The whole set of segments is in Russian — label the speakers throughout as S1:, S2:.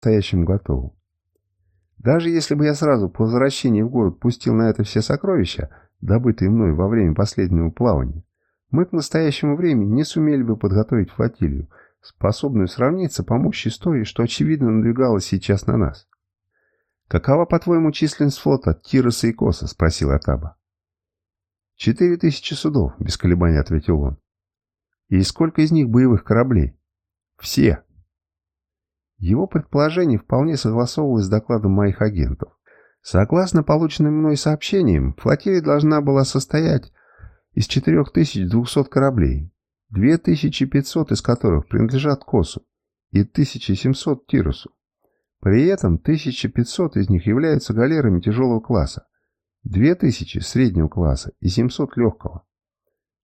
S1: настоящему готовы. Даже если бы я сразу по возвращении в город пустил на это все сокровища, добытые мной во время последнего плавания, мы к настоящему времени не сумели бы подготовить флотилию, способную сравниться по мощи с той, что очевидно надвигалась сейчас на нас. «Какова, по-твоему, численность флота Тироса и Коса?» – спросил Атаба. «Четыре тысячи судов», – без колебаний ответил он. «И сколько из них боевых кораблей?» «Все». Его предположение вполне согласовывалось с докладом моих агентов. Согласно полученным мной сообщениям, флотилия должна была состоять из 4200 кораблей, 2500 из которых принадлежат Косу и 1700 Тирусу. При этом 1500 из них являются галерами тяжелого класса, 2000 среднего класса и 700 легкого.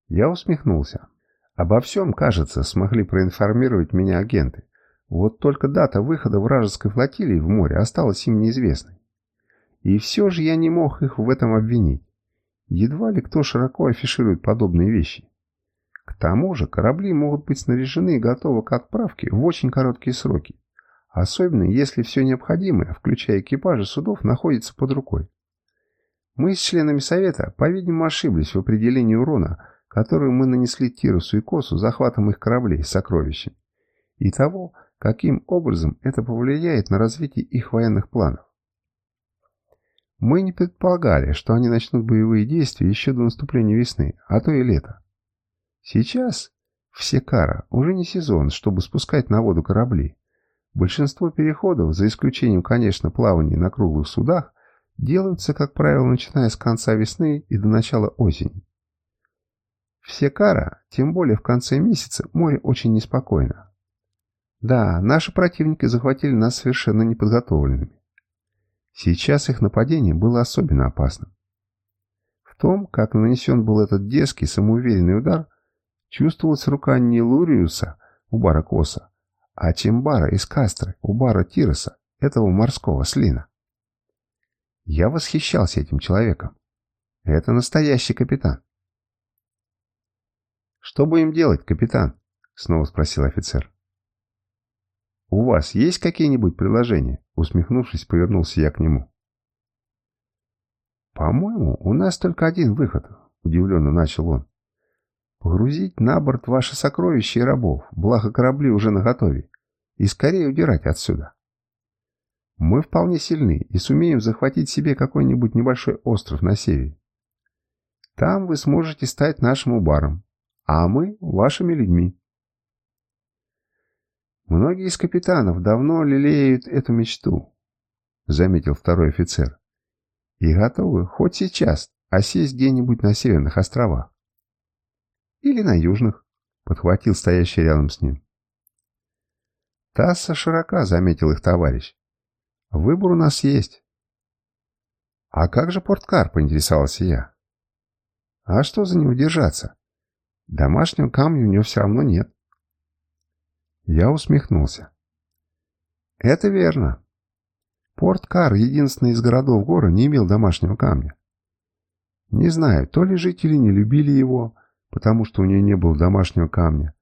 S1: Я усмехнулся. Обо всем, кажется, смогли проинформировать меня агенты. Вот только дата выхода вражеской флотилии в море осталась им неизвестной. И все же я не мог их в этом обвинить. Едва ли кто широко афиширует подобные вещи. К тому же корабли могут быть снаряжены и готовы к отправке в очень короткие сроки. Особенно, если все необходимое, включая экипажи судов, находится под рукой. Мы с членами Совета, по-видимому, ошиблись в определении урона, который мы нанесли Тирусу и Косу захватом их кораблей с сокровищами, и того, каким образом это повлияет на развитие их военных планов. Мы не предполагали, что они начнут боевые действия еще до наступления весны, а то и лета. Сейчас все кара уже не сезон, чтобы спускать на воду корабли, Большинство переходов, за исключением, конечно, плаваний на круглых судах, делаются, как правило, начиная с конца весны и до начала осени. В Секара, тем более в конце месяца, море очень неспокойно. Да, наши противники захватили нас совершенно неподготовленными. Сейчас их нападение было особенно опасным. В том, как нанесен был этот дерзкий, самоуверенный удар, чувствовалась рука не Луриуса у Баракоса, а Чимбара из Кастры, у бара Тироса, этого морского слина. Я восхищался этим человеком. Это настоящий капитан. «Что будем делать, капитан?» — снова спросил офицер. «У вас есть какие-нибудь предложения?» Усмехнувшись, повернулся я к нему. «По-моему, у нас только один выход», — удивленно начал он. Погрузить на борт ваши сокровища и рабов, благо корабли уже наготове, и скорее удирать отсюда. Мы вполне сильны и сумеем захватить себе какой-нибудь небольшой остров на севере. Там вы сможете стать нашим убаром, а мы — вашими людьми. Многие из капитанов давно лелеют эту мечту, — заметил второй офицер, — и готовы хоть сейчас осесть где-нибудь на северных островах. Или на южных, подхватил стоящий рядом с ним. Тасса широка, заметил их товарищ. Выбор у нас есть. А как же порткар, поинтересовался я. А что за него держаться? Домашнего камня у него все равно нет. Я усмехнулся. Это верно. Порткар, единственный из городов гора, не имел домашнего камня. Не знаю, то ли жители не любили его, потому что у нее не было домашнего камня,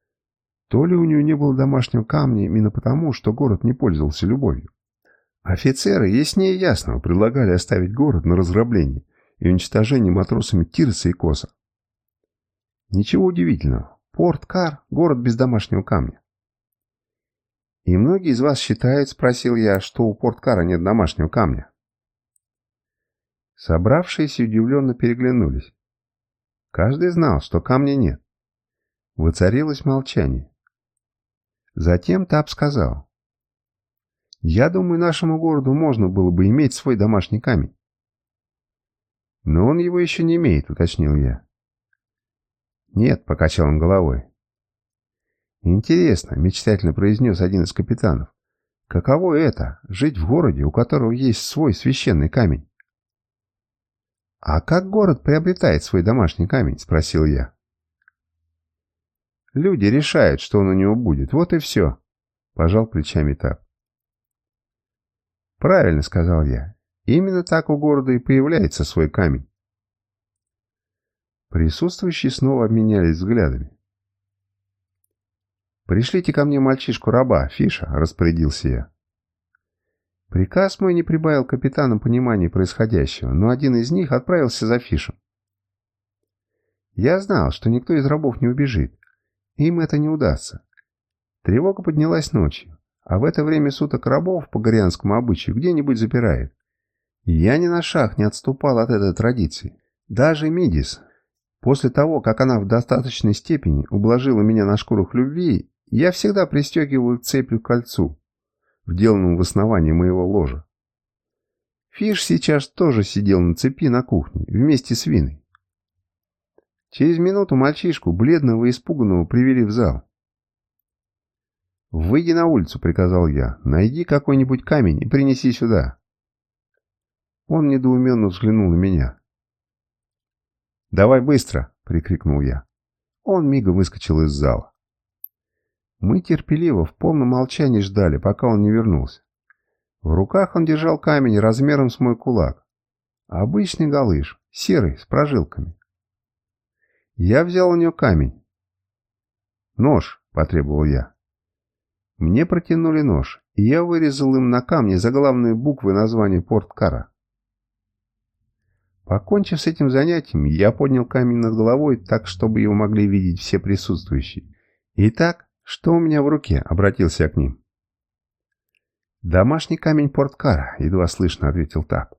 S1: то ли у нее не было домашнего камня именно потому, что город не пользовался любовью. Офицеры яснее ясного предлагали оставить город на разграбление и уничтожение матросами Тирса и Коса. Ничего удивительного. Порт-Кар – город без домашнего камня. «И многие из вас считают, — спросил я, — что у Порт-Кара нет домашнего камня?» Собравшиеся удивленно переглянулись. Каждый знал, что камня нет. Воцарилось молчание. Затем Тап сказал. «Я думаю, нашему городу можно было бы иметь свой домашний камень». «Но он его еще не имеет», — уточнил я. «Нет», — покачал он головой. «Интересно», — мечтательно произнес один из капитанов. «Каково это — жить в городе, у которого есть свой священный камень?» «А как город приобретает свой домашний камень?» – спросил я. «Люди решают, что он у него будет, вот и все», – пожал плечами Тап. «Правильно», – сказал я. «Именно так у города и появляется свой камень». Присутствующие снова обменялись взглядами. «Пришлите ко мне мальчишку-раба, Фиша», – распорядился я. Приказ мой не прибавил капитанам понимания происходящего, но один из них отправился за Фишем. Я знал, что никто из рабов не убежит. Им это не удастся. Тревога поднялась ночью, а в это время суток рабов по горианскому обычаю где-нибудь запирает. Я ни на шаг не отступал от этой традиции. Даже Мидис, после того, как она в достаточной степени ублажила меня на шкурах любви, я всегда пристегивал цепью к кольцу, вделанному в основании моего ложа. Фиш сейчас тоже сидел на цепи на кухне, вместе с Виной. Через минуту мальчишку, бледного и испуганного, привели в зал. «Выйди на улицу», — приказал я. «Найди какой-нибудь камень и принеси сюда». Он недоуменно взглянул на меня. «Давай быстро!» — прикрикнул я. Он мигом выскочил из зала. Мы терпеливо, в полном молчании ждали, пока он не вернулся. В руках он держал камень размером с мой кулак. Обычный галыш, серый, с прожилками. Я взял у него камень. «Нож», — потребовал я. Мне протянули нож, и я вырезал им на камне заглавные буквы названия Порт-Кара. Покончив с этим занятием, я поднял камень над головой так, чтобы его могли видеть все присутствующие. «Итак, что у меня в руке?» — обратился я к ним. «Домашний камень Порткара», — едва слышно ответил Тап.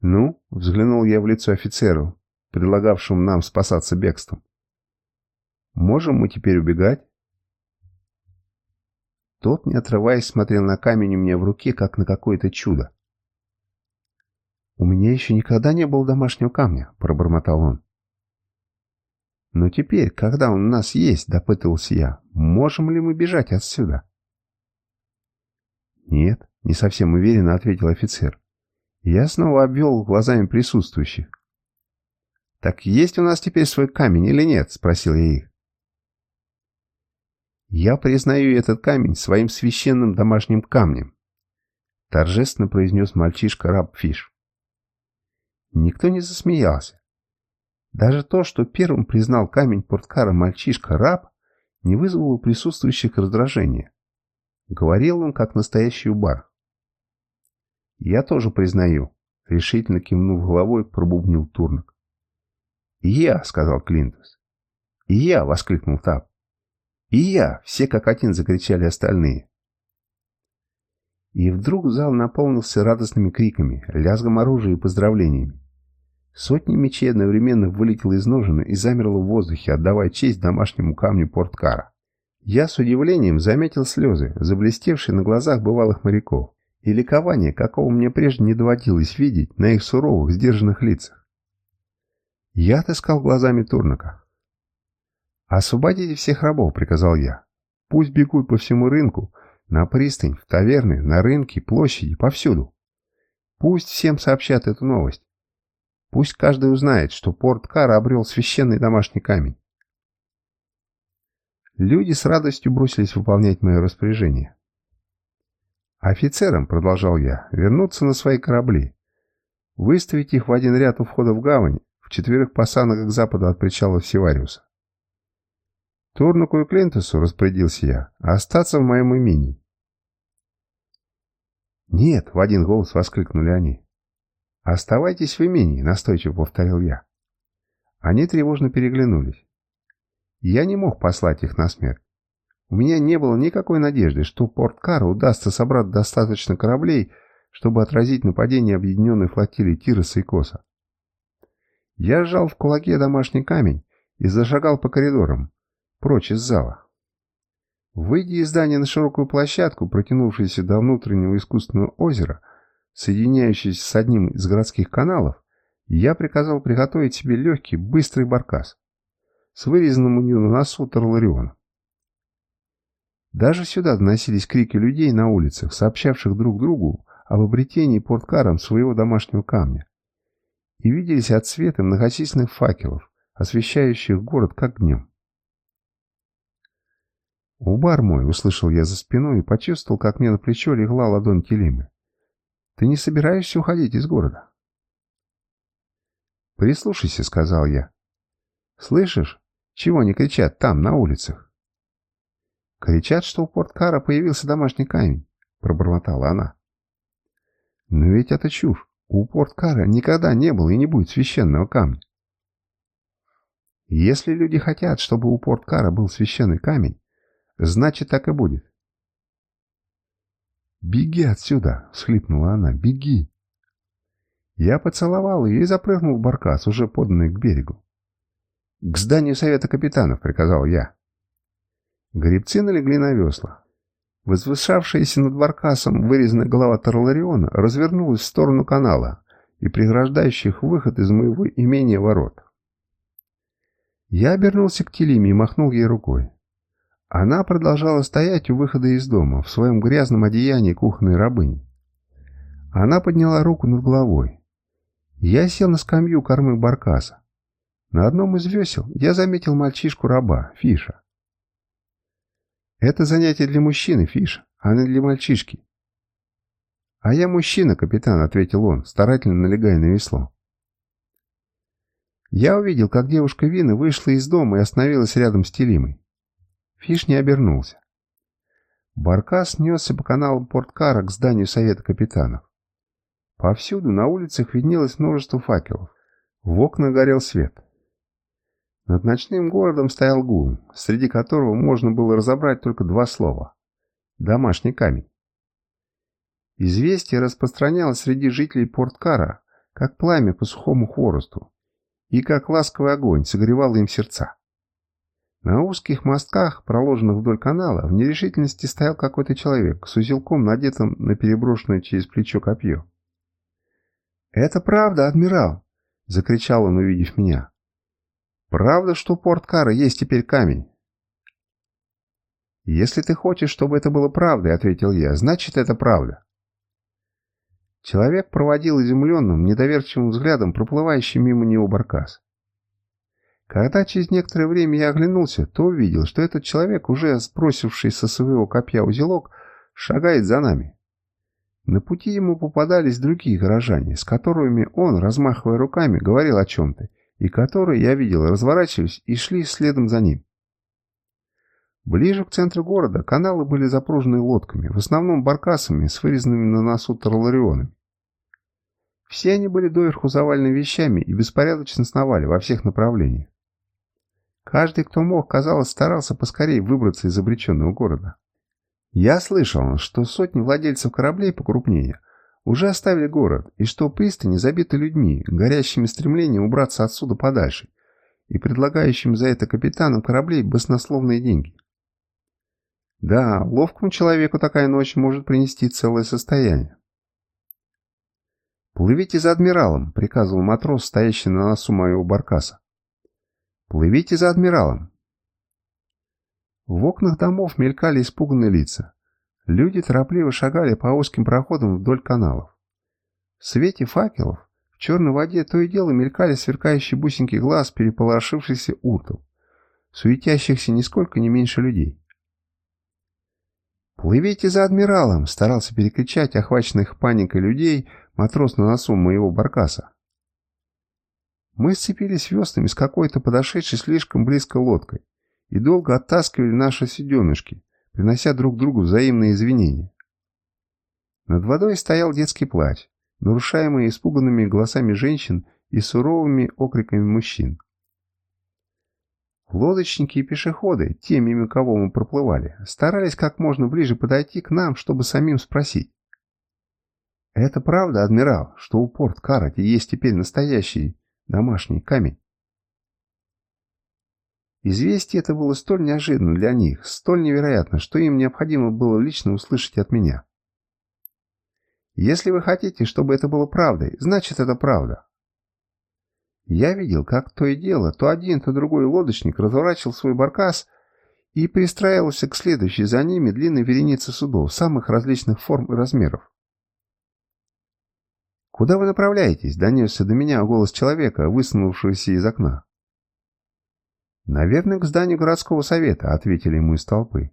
S1: «Ну?» — взглянул я в лицо офицеру, предлагавшему нам спасаться бегством. «Можем мы теперь убегать?» Тот, не отрываясь, смотрел на камень у меня в руке, как на какое-то чудо. «У меня еще никогда не было домашнего камня», — пробормотал он. «Но теперь, когда он у нас есть», — допытывался я, — «можем ли мы бежать отсюда?» «Нет», — не совсем уверенно ответил офицер. Я снова обвел глазами присутствующих. «Так есть у нас теперь свой камень или нет?» — спросил я их. «Я признаю этот камень своим священным домашним камнем», — торжественно произнес мальчишка Раб Фиш. Никто не засмеялся. Даже то, что первым признал камень порткара мальчишка-раб, не вызвало присутствующих раздражения. Говорил он, как настоящий убар. «Я тоже признаю», — решительно кивнув головой, пробубнил Турнок. «И я», — сказал Клинтус. «И я», — воскликнул Тап. «И я», — все как один закричали остальные. И вдруг зал наполнился радостными криками, лязгом оружия и поздравлениями. Сотни мечей одновременно вылетело из ножен и замерло в воздухе, отдавая честь домашнему камню порткара. Я с удивлением заметил слезы, заблестевшие на глазах бывалых моряков, и ликование, какого мне прежде не доводилось видеть на их суровых, сдержанных лицах. Я отыскал глазами Турнака. «Освободите всех рабов», — приказал я. «Пусть бегут по всему рынку, на пристань, в таверны, на рынки, площади, повсюду. Пусть всем сообщат эту новость. Пусть каждый узнает, что порт Кара обрел священный домашний камень. Люди с радостью бросились выполнять мое распоряжение. Офицерам, продолжал я, вернуться на свои корабли, выставить их в один ряд у входа в гавань, в четверых посадок к западу от причала Севариуса. Турнуку и Клинтусу, распорядился я, остаться в моем имении. «Нет!» — в один голос воскликнули они. «Оставайтесь в имении», — настойчиво повторил я. Они тревожно переглянулись. Я не мог послать их на смерть. У меня не было никакой надежды, что Порт-Кару удастся собрать достаточно кораблей, чтобы отразить нападение объединенной флотилии Тироса и Коса. Я сжал в кулаке домашний камень и зашагал по коридорам, прочь из зала. Выйдя из здания на широкую площадку, протянувшуюся до внутреннего искусственного озера, соединяющийся с одним из городских каналов, я приказал приготовить себе легкий, быстрый баркас с вырезанным у него на носу торларионом. Даже сюда доносились крики людей на улицах, сообщавших друг другу об обретении порткаром своего домашнего камня. И виделись отсветы многочисленных факелов, освещающих город как днем. «Убар мой!» — услышал я за спиной и почувствовал, как мне на плечо легла ладонь Келимы. Ты не собираешься уходить из города?» «Прислушайся», — сказал я. «Слышишь, чего они кричат там, на улицах?» «Кричат, что у Порткара появился домашний камень», — пробормотала она. Но ведь это чушь. У Порткара никогда не было и не будет священного камня. Если люди хотят, чтобы у Порткара был священный камень, значит так и будет. «Беги отсюда!» — всхлипнула она. «Беги!» Я поцеловал ее и запрыгнул в баркас, уже поданный к берегу. «К зданию совета капитанов», — приказал я. Гребцы налегли на весла. Возвышавшаяся над баркасом вырезанная голова Тарлариона развернулась в сторону канала и преграждающих выход из моего имения ворот. Я обернулся к Телиме и махнул ей рукой. Она продолжала стоять у выхода из дома в своем грязном одеянии кухонной рабыни. Она подняла руку над головой. Я сел на скамью кормы баркаса. На одном из весел я заметил мальчишку-раба, Фиша. «Это занятие для мужчины, Фиш, а не для мальчишки». «А я мужчина, капитан», — ответил он, старательно налегая на весло. Я увидел, как девушка Вина вышла из дома и остановилась рядом с Телимой. Фиш не обернулся. Баркас несся по каналу Порткара к зданию Совета Капитанов. Повсюду на улицах виднелось множество факелов. В окнах горел свет. Над ночным городом стоял гул, среди которого можно было разобрать только два слова. Домашний камень. Известие распространялось среди жителей Порткара, как пламя по сухому хворосту, и как ласковый огонь согревало им сердца. На узких мостках, проложенных вдоль канала, в нерешительности стоял какой-то человек с узелком, надетым на переброшенное через плечо копье. «Это правда, адмирал!» — закричал он, увидев меня. «Правда, что у Порткара есть теперь камень?» «Если ты хочешь, чтобы это было правдой, — ответил я, — значит, это правда». Человек проводил изумленным, недоверчивым взглядом проплывающий мимо него баркас. Когда через некоторое время я оглянулся, то увидел, что этот человек, уже сбросивший со своего копья узелок, шагает за нами. На пути ему попадались другие горожане, с которыми он, размахивая руками, говорил о чем-то, и которые, я видел, разворачивались и шли следом за ним. Ближе к центру города каналы были запружены лодками, в основном баркасами с вырезанными на носу тарларионами. Все они были доверху завалены вещами и беспорядочно сновали во всех направлениях. Каждый, кто мог, казалось, старался поскорее выбраться из обреченного города. Я слышал, что сотни владельцев кораблей покрупнее уже оставили город, и что пристани забиты людьми, горящими стремлением убраться отсюда подальше, и предлагающими за это капитанам кораблей баснословные деньги. Да, ловкому человеку такая ночь может принести целое состояние. «Плывите за адмиралом», — приказывал матрос, стоящий на носу моего баркаса. «Плывите за адмиралом». В окнах домов мелькали испуганные лица. Люди торопливо шагали по узким проходам вдоль каналов. В свете факелов в черной воде то и дело мелькали сверкающие бусинки глаз переполошившихся уртов, суетящихся нисколько не меньше людей. «Плывите за адмиралом!» — старался перекричать охваченных паникой людей матрос на носу моего баркаса. Мы сцепились веслами с какой-то подошедшей слишком близко лодкой и долго оттаскивали наши седенышки, принося друг другу взаимные извинения. Над водой стоял детский плач, нарушаемый испуганными голосами женщин и суровыми окриками мужчин. Лодочники и пешеходы, те, мимо кого мы проплывали, старались как можно ближе подойти к нам, чтобы самим спросить. «Это правда, адмирал, что у порт Карати есть теперь настоящий домашний камень?» Известие это было столь неожиданно для них, столь невероятно, что им необходимо было лично услышать от меня. Если вы хотите, чтобы это было правдой, значит это правда. Я видел, как то и дело, то один, то другой лодочник разворачивал свой баркас и пристраивался к следующей за ними длинной веренице судов самых различных форм и размеров. «Куда вы направляетесь?» — донесся до меня голос человека, высунувшегося из окна. «Наверное, к зданию городского совета», — ответили ему из толпы.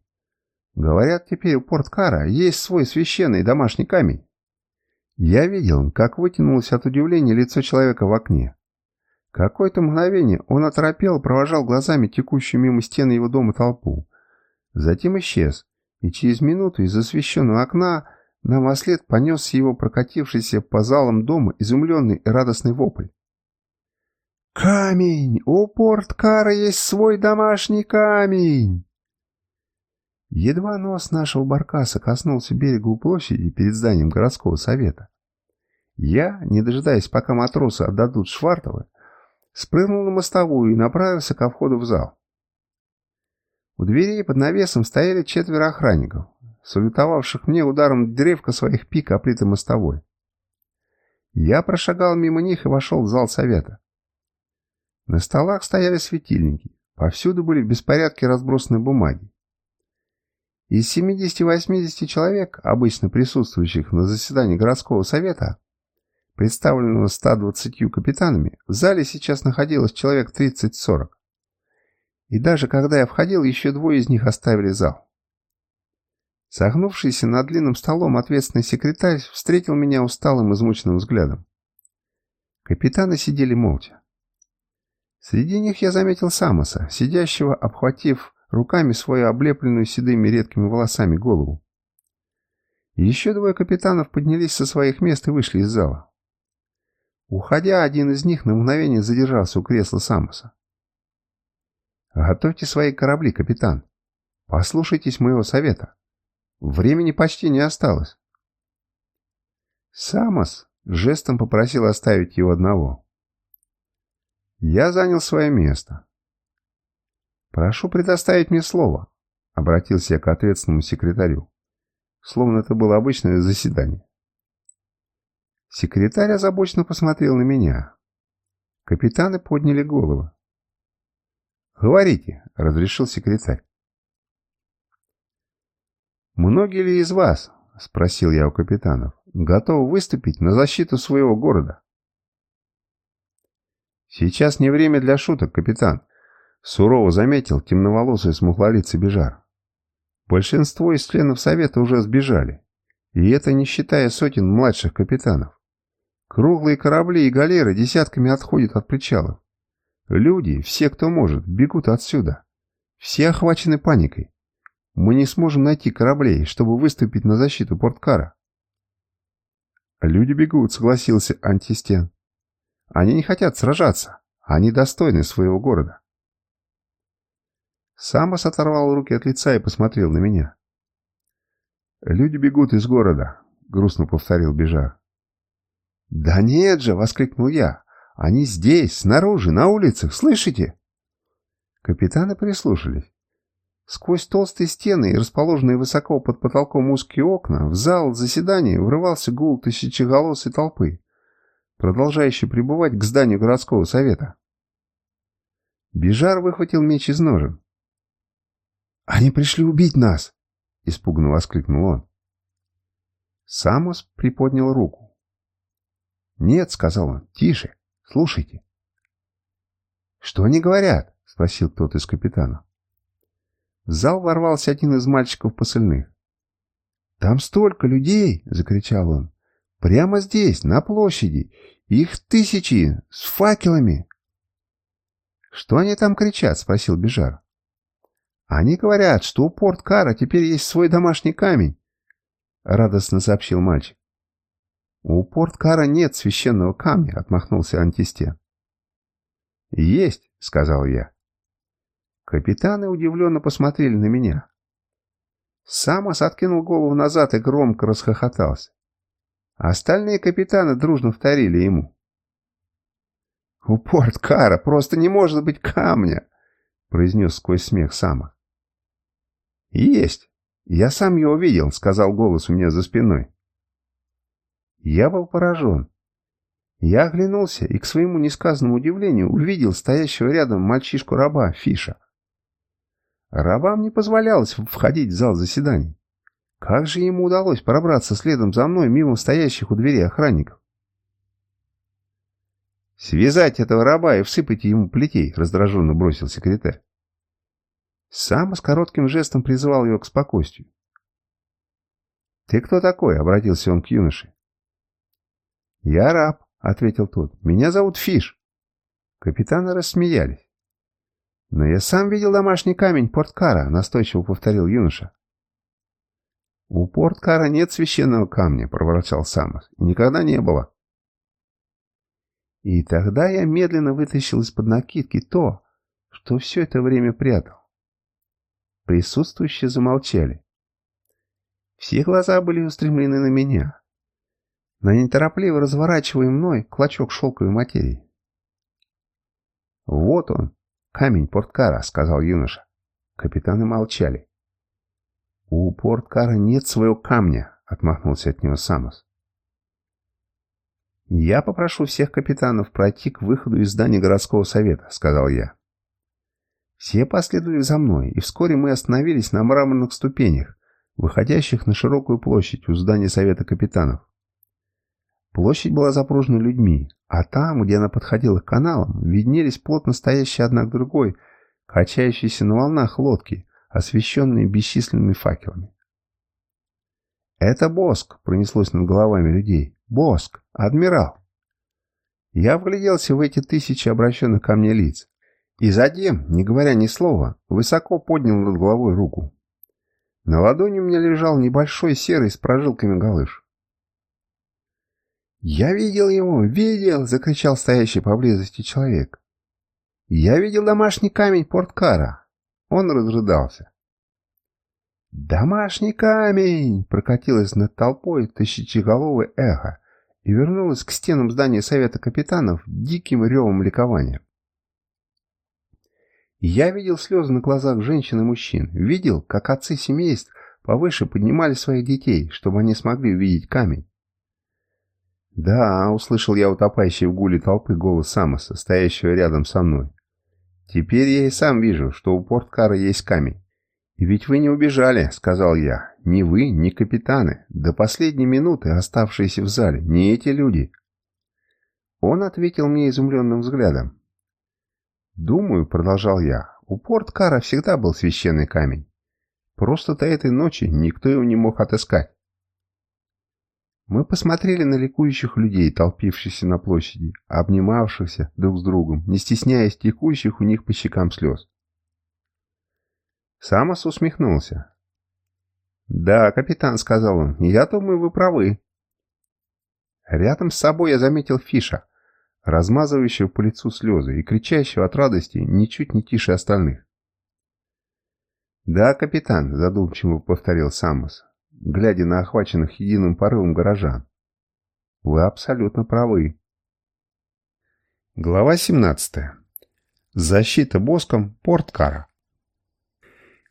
S1: «Говорят, теперь у Порткара есть свой священный домашний камень». Я видел, как вытянулось от удивления лицо человека в окне. Какое-то мгновение он оторопел, провожал глазами текущую мимо стены его дома толпу. Затем исчез, и через минуту из освещенного окна нам во след понесся его прокатившийся по залам дома изумленный и радостный вопль. «Камень! У порткара есть свой домашний камень!» Едва нос нашего баркаса коснулся берега у площади перед зданием городского совета. Я, не дожидаясь, пока матросы отдадут Швартовы, спрыгнул на мостовую и направился ко входу в зал. У дверей под навесом стояли четверо охранников, салютовавших мне ударом древка своих пик оплитой мостовой. Я прошагал мимо них и вошел в зал совета. На столах стояли светильники, повсюду были в беспорядке разбросаны бумаги. Из 70-80 человек, обычно присутствующих на заседании городского совета, представленного 120 капитанами, в зале сейчас находилось человек 30-40. И даже когда я входил, еще двое из них оставили зал. Согнувшийся над длинным столом ответственный секретарь встретил меня усталым измученным взглядом. Капитаны сидели молча. Среди них я заметил Самоса, сидящего, обхватив руками свою облепленную седыми редкими волосами голову. Еще двое капитанов поднялись со своих мест и вышли из зала. Уходя, один из них на мгновение задержался у кресла Самоса. «Готовьте свои корабли, капитан. Послушайтесь моего совета. Времени почти не осталось». Самос жестом попросил оставить его одного. Я занял свое место. «Прошу предоставить мне слово», — обратился я к ответственному секретарю, словно это было обычное заседание. Секретарь озабоченно посмотрел на меня. Капитаны подняли головы. «Говорите», — разрешил секретарь. «Многие ли из вас, — спросил я у капитанов, — готовы выступить на защиту своего города?» «Сейчас не время для шуток, капитан», — сурово заметил темноволосый смуглолицый Бежар. «Большинство из членов Совета уже сбежали, и это не считая сотен младших капитанов. Круглые корабли и галеры десятками отходят от причалов. Люди, все, кто может, бегут отсюда. Все охвачены паникой. Мы не сможем найти кораблей, чтобы выступить на защиту порткара. Люди бегут, согласился Антистен. Они не хотят сражаться. Они достойны своего города. Самос оторвал руки от лица и посмотрел на меня. «Люди бегут из города», — грустно повторил Бежар. «Да нет же!» — воскликнул я. «Они здесь, снаружи, на улицах, слышите?» Капитаны прислушались. Сквозь толстые стены и расположенные высоко под потолком узкие окна в зал заседания врывался гул тысячеголосой толпы продолжающий пребывать к зданию городского совета. Бижар выхватил меч из ножен. «Они пришли убить нас!» — испуганно воскликнул он. Самос приподнял руку. «Нет», — сказал он, — «тише, слушайте». «Что они говорят?» — спросил кто-то из капитанов. В зал ворвался один из мальчиков посыльных. «Там столько людей!» — закричал он. Прямо здесь, на площади. Их тысячи, с факелами. «Что они там кричат?» — спросил Бежар. «Они говорят, что у порт Кара теперь есть свой домашний камень», — радостно сообщил мальчик. «У порт Кара нет священного камня», — отмахнулся Антисте. «Есть», — сказал я. Капитаны удивленно посмотрели на меня. Самос откинул голову назад и громко расхохотался. Остальные капитаны дружно вторили ему. «У порт Кара просто не может быть камня!» — произнес сквозь смех Сама. «Есть! Я сам его видел», — сказал голос у меня за спиной. Я был поражен. Я оглянулся и, к своему несказанному удивлению, увидел стоящего рядом мальчишку-раба Фиша. Рабам не позволялось входить в зал заседаний. Как же ему удалось пробраться следом за мной мимо стоящих у двери охранников? «Связать этого раба и всыпать ему плетей», — раздраженно бросил секретарь. Сам с коротким жестом призывал его к спокойствию. «Ты кто такой?» — обратился он к юноше. «Я раб», — ответил тот. «Меня зовут Фиш». Капитаны рассмеялись. «Но я сам видел домашний камень Порткара», — настойчиво повторил юноша. «У Порткара нет священного камня», — проворчал Самос. «И никогда не было». И тогда я медленно вытащил из-под накидки то, что все это время прятал. Присутствующие замолчали. Все глаза были устремлены на меня, на неторопливо разворачиваемый мной клочок шелковой материи. «Вот он, камень Порткара», — сказал юноша. Капитаны молчали. «У Порткара нет своего камня», — отмахнулся от него Самос. «Я попрошу всех капитанов пройти к выходу из здания городского совета», — сказал я. Все последовали за мной, и вскоре мы остановились на мраморных ступенях, выходящих на широкую площадь у здания совета капитанов. Площадь была запружена людьми, а там, где она подходила к каналам, виднелись плотно стоящие одна к другой, качающиеся на волнах лодки, освещенные бесчисленными факелами. «Это Боск!» — пронеслось над головами людей. «Боск! Адмирал!» Я вгляделся в эти тысячи обращенных ко мне лиц. И затем, не говоря ни слова, высоко поднял над головой руку. На ладони у меня лежал небольшой серый с прожилками галыш. «Я видел его! Видел!» — закричал стоящий поблизости человек. «Я видел домашний камень Порткара!» Он разрыдался. «Домашний камень!» — прокатилось над толпой тысячеголовое эхо и вернулось к стенам здания Совета Капитанов диким ревом ликования. Я видел слезы на глазах женщин и мужчин, видел, как отцы семейств повыше поднимали своих детей, чтобы они смогли увидеть камень. «Да», — услышал я утопающий в гуле толпы голос Самоса, стоящего рядом со мной. «Теперь я и сам вижу, что у порткара есть камень. «И ведь вы не убежали», — сказал я. «Ни вы, ни капитаны, до последней минуты оставшиеся в зале, не эти люди». Он ответил мне изумленным взглядом. «Думаю», — продолжал я, — «у порткара всегда был священный камень. Просто до этой ночи никто его не мог отыскать». Мы посмотрели на ликующих людей, толпившихся на площади, обнимавшихся друг с другом, не стесняясь текущих у них по щекам слез. Самос усмехнулся. «Да, капитан», — сказал он, — «я думаю, вы правы». Рядом с собой я заметил Фиша, размазывающего по лицу слезы и кричащего от радости ничуть не тише остальных. «Да, капитан», — задумчиво повторил Самос, глядя на охваченных единым порывом горожан. «Вы абсолютно правы». Глава 17. Защита боском Порткара.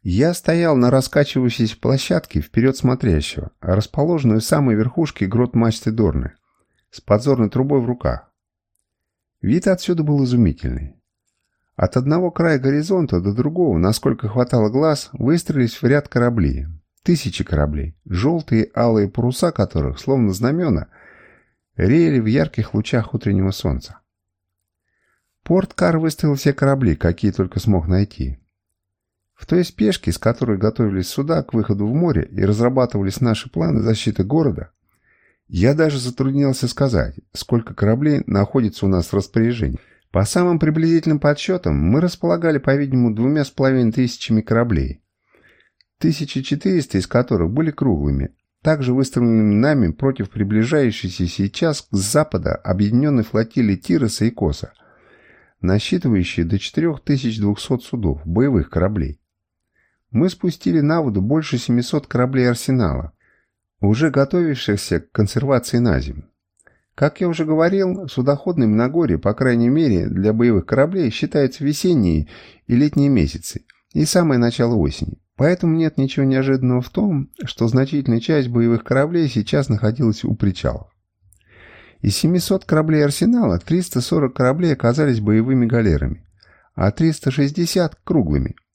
S1: Я стоял на раскачивающейся площадке вперед смотрящего, расположенной в самой верхушке грот мачты Дорны, с подзорной трубой в руках. Вид отсюда был изумительный. От одного края горизонта до другого, насколько хватало глаз, выстроились в ряд корабли. Тысячи кораблей, желтые алые паруса которых, словно знамена, реяли в ярких лучах утреннего солнца. Порт Кар выставил все корабли, какие только смог найти. В той спешке, с которой готовились суда к выходу в море и разрабатывались наши планы защиты города, я даже затруднился сказать, сколько кораблей находится у нас в распоряжении. По самым приблизительным подсчетам, мы располагали, по-видимому, двумя с половиной тысячами кораблей, 1400 из которых были круглыми, также выставленными нами против приближающейся сейчас с запада объединенной флотилии Тироса и Коса, насчитывающей до 4200 судов, боевых кораблей мы спустили на воду больше 700 кораблей арсенала, уже готовившихся к консервации на зиму. Как я уже говорил, судоходными на горе, по крайней мере, для боевых кораблей считаются весенние и летние месяцы и самое начало осени. Поэтому нет ничего неожиданного в том, что значительная часть боевых кораблей сейчас находилась у причалов. Из 700 кораблей арсенала 340 кораблей оказались боевыми галерами, а 360 – круглыми –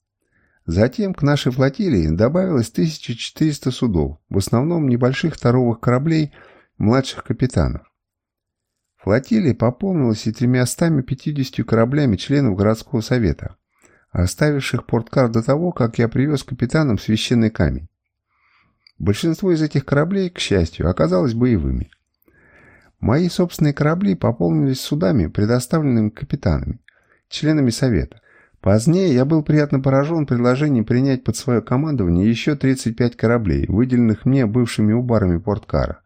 S1: Затем к нашей флотилии добавилось 1400 судов, в основном небольших торговых кораблей младших капитанов. Флотилия пополнилась и 350 кораблями членов городского совета, оставивших порткар до того, как я привез капитанам священный камень. Большинство из этих кораблей, к счастью, оказалось боевыми. Мои собственные корабли пополнились судами, предоставленными капитанами, членами совета. Позднее я был приятно поражен предложением принять под свое командование еще 35 кораблей, выделенных мне бывшими убарами Порткара.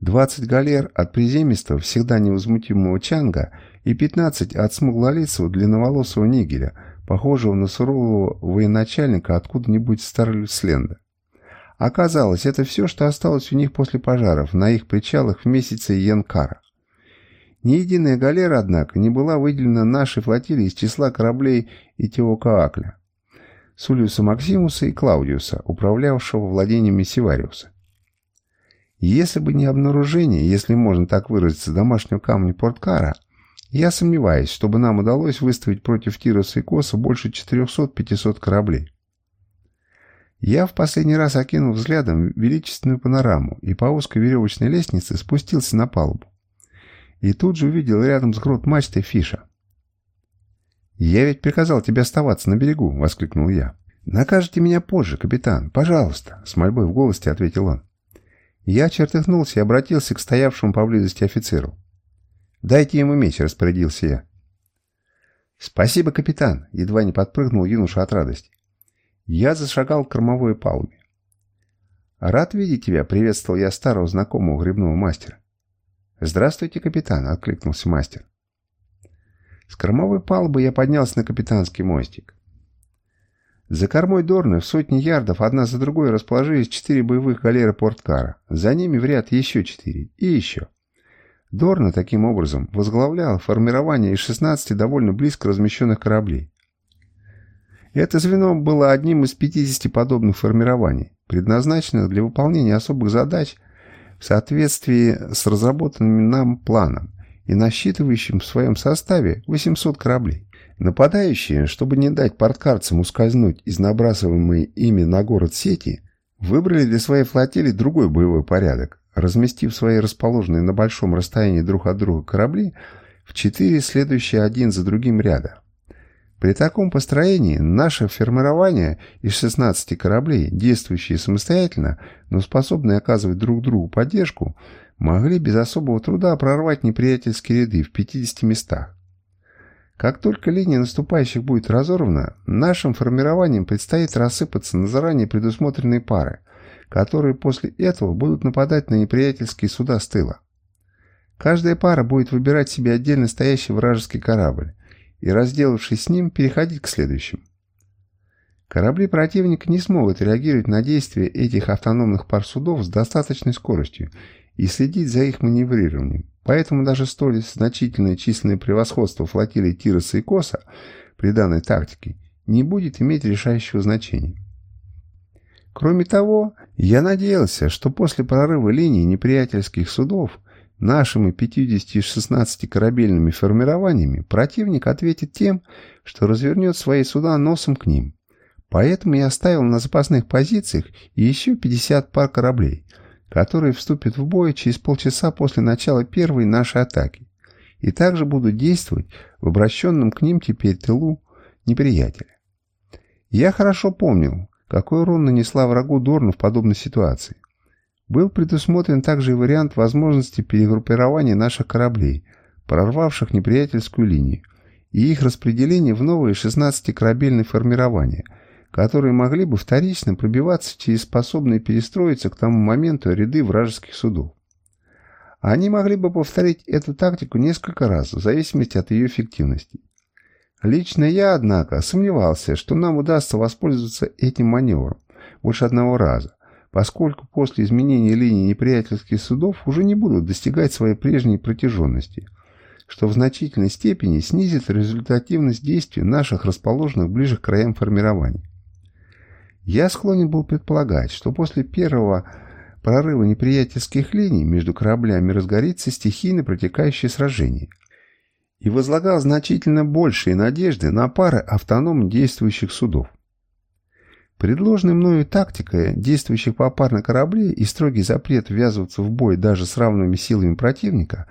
S1: 20 галер от приземистого, всегда невозмутимого Чанга и 15 от смуглолицего длинноволосого Нигеля, похожего на сурового военачальника откуда-нибудь с Старлюсленда. Оказалось, это все, что осталось у них после пожаров на их причалах в месяце Янкара. Ни единая галера, однако, не была выделена нашей флотилии из числа кораблей Итиокаакля, Сулиуса Максимуса и Клаудиуса, управлявшего владениями Сивариуса. Если бы не обнаружение, если можно так выразиться, домашнего камня Порткара, я сомневаюсь, чтобы нам удалось выставить против Тироса и Коса больше 400-500 кораблей. Я в последний раз окинул взглядом величественную панораму и по узкой веревочной лестнице спустился на палубу и тут же увидел рядом с грот мачтой Фиша. «Я ведь приказал тебе оставаться на берегу!» — воскликнул я. «Накажете меня позже, капитан, пожалуйста!» — с мольбой в голосе ответил он. Я чертыхнулся и обратился к стоявшему поблизости офицеру. «Дайте ему меч», — распорядился я. «Спасибо, капитан!» — едва не подпрыгнул юноша от радости. Я зашагал к кормовой палубе. «Рад видеть тебя», — приветствовал я старого знакомого грибного мастера. «Здравствуйте, капитан!» — откликнулся мастер. С кормовой палубы я поднялся на капитанский мостик. За кормой Дорны в сотни ярдов одна за другой расположились четыре боевых галеры Порткара. За ними в ряд еще четыре. И еще. Дорна, таким образом, возглавлял формирование из 16 довольно близко размещенных кораблей. Это звено было одним из 50 подобных формирований, предназначенных для выполнения особых задач в соответствии с разработанным нам планом и насчитывающим в своем составе 800 кораблей. Нападающие, чтобы не дать порткарцам ускользнуть из набрасываемой ими на город сети, выбрали для своей флотилии другой боевой порядок, разместив свои расположенные на большом расстоянии друг от друга корабли в четыре следующие один за другим ряда. При таком построении наше формирование из 16 кораблей, действующие самостоятельно, но способные оказывать друг другу поддержку, могли без особого труда прорвать неприятельские ряды в 50 местах. Как только линия наступающих будет разорвана, нашим формированием предстоит рассыпаться на заранее предусмотренные пары, которые после этого будут нападать на неприятельские суда с тыла. Каждая пара будет выбирать себе отдельно стоящий вражеский корабль, и, разделавшись с ним, переходить к следующему. Корабли противника не смогут реагировать на действия этих автономных пар судов с достаточной скоростью и следить за их маневрированием, поэтому даже столь значительное численное превосходство флотилии Тироса и Коса при данной тактике не будет иметь решающего значения. Кроме того, я надеялся, что после прорыва линий неприятельских судов Нашими 50 и 16 корабельными формированиями противник ответит тем, что развернет свои суда носом к ним. Поэтому я оставил на запасных позициях еще 50 пар кораблей, которые вступят в бой через полчаса после начала первой нашей атаки, и также будут действовать в обращенном к ним теперь тылу неприятеля. Я хорошо помнил, какой урон нанесла врагу Дорну в подобной ситуации. Был предусмотрен также и вариант возможности перегруппирования наших кораблей, прорвавших неприятельскую линию, и их распределения в новые 16-корабельные формирования, которые могли бы вторично пробиваться через способные перестроиться к тому моменту ряды вражеских судов. Они могли бы повторить эту тактику несколько раз, в зависимости от ее эффективности. Лично я, однако, сомневался, что нам удастся воспользоваться этим маневром больше одного раза, поскольку после изменения линии неприятельских судов уже не будут достигать своей прежней протяженности, что в значительной степени снизит результативность действий наших расположенных ближе к краям формирования. Я склонен был предполагать, что после первого прорыва неприятельских линий между кораблями разгорится стихийно протекающее сражение и возлагал значительно большие надежды на пары автономно действующих судов. Предложенная мною тактика действующих попарно кораблей и строгий запрет ввязываться в бой даже с равными силами противника,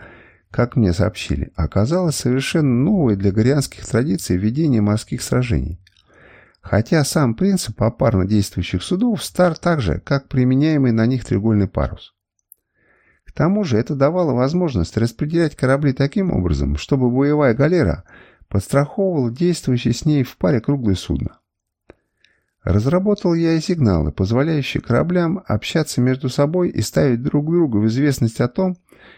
S1: как мне сообщили, оказалась совершенно новой для горианских традиций ведения морских сражений. Хотя сам принцип попарно действующих судов стар так же, как применяемый на них треугольный парус. Тому же это давало возможность распределять корабли таким образом, чтобы боевая галера подстраховывало действующее с ней в паре круглое судно. Разработал я и сигналы, позволяющие кораблям общаться между собой и ставить друг другу в известность о том,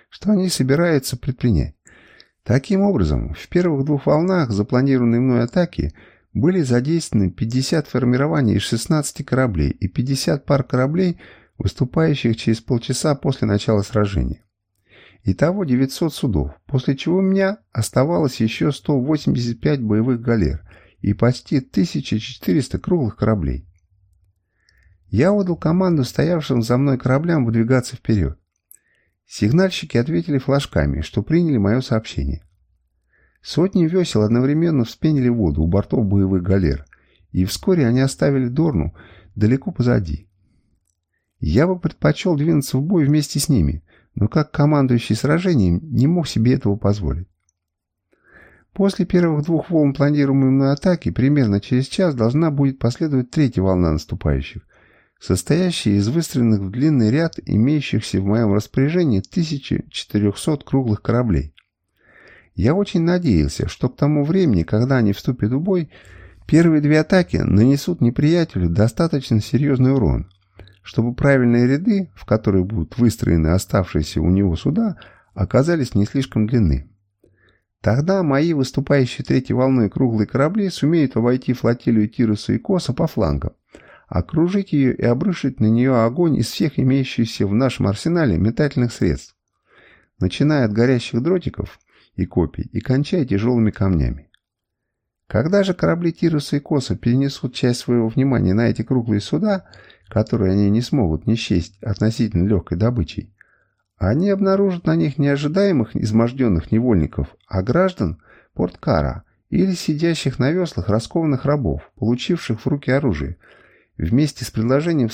S1: что они собираются предпринять. Таким образом, в первых двух волнах запланированной мной атаки были задействованы 50 формирований из 16 кораблей и 50 пар кораблей, выступающих через полчаса после начала сражения. Итого 900 судов, после чего у меня оставалось еще 185 боевых галер и почти 1400 круглых кораблей. Я отдал команду стоявшим за мной кораблям выдвигаться вперед. Сигнальщики ответили флажками, что приняли мое сообщение. Сотни весел одновременно вспенили воду у бортов боевых галер, и вскоре они оставили Дорну далеко позади. Я бы предпочел двинуться в бой вместе с ними, но как командующий сражением не мог себе этого позволить. После первых двух волн планируемой мной атаки примерно через час должна будет последовать третья волна наступающих, состоящая из выстроенных в длинный ряд имеющихся в моем распоряжении 1400 круглых кораблей. Я очень надеялся, что к тому времени, когда они вступят в бой, первые две атаки нанесут неприятелю достаточно серьезный урон, чтобы правильные ряды, в которые будут выстроены оставшиеся у него суда, оказались не слишком длинны. Тогда мои выступающие третьей волной круглые корабли сумеют обойти флотилию Тируса и Коса по флангам, окружить ее и обрушить на нее огонь из всех имеющихся в нашем арсенале метательных средств, начиная от горящих дротиков и копий и кончая тяжелыми камнями. Когда же корабли Тируса и Коса перенесут часть своего внимания на эти круглые суда, которые они не смогут не счесть относительно легкой добычей, они обнаружат на них неожидаемых изможденных невольников, а граждан Порткара или сидящих на веслах раскованных рабов, получивших в руки оружие, вместе с предложением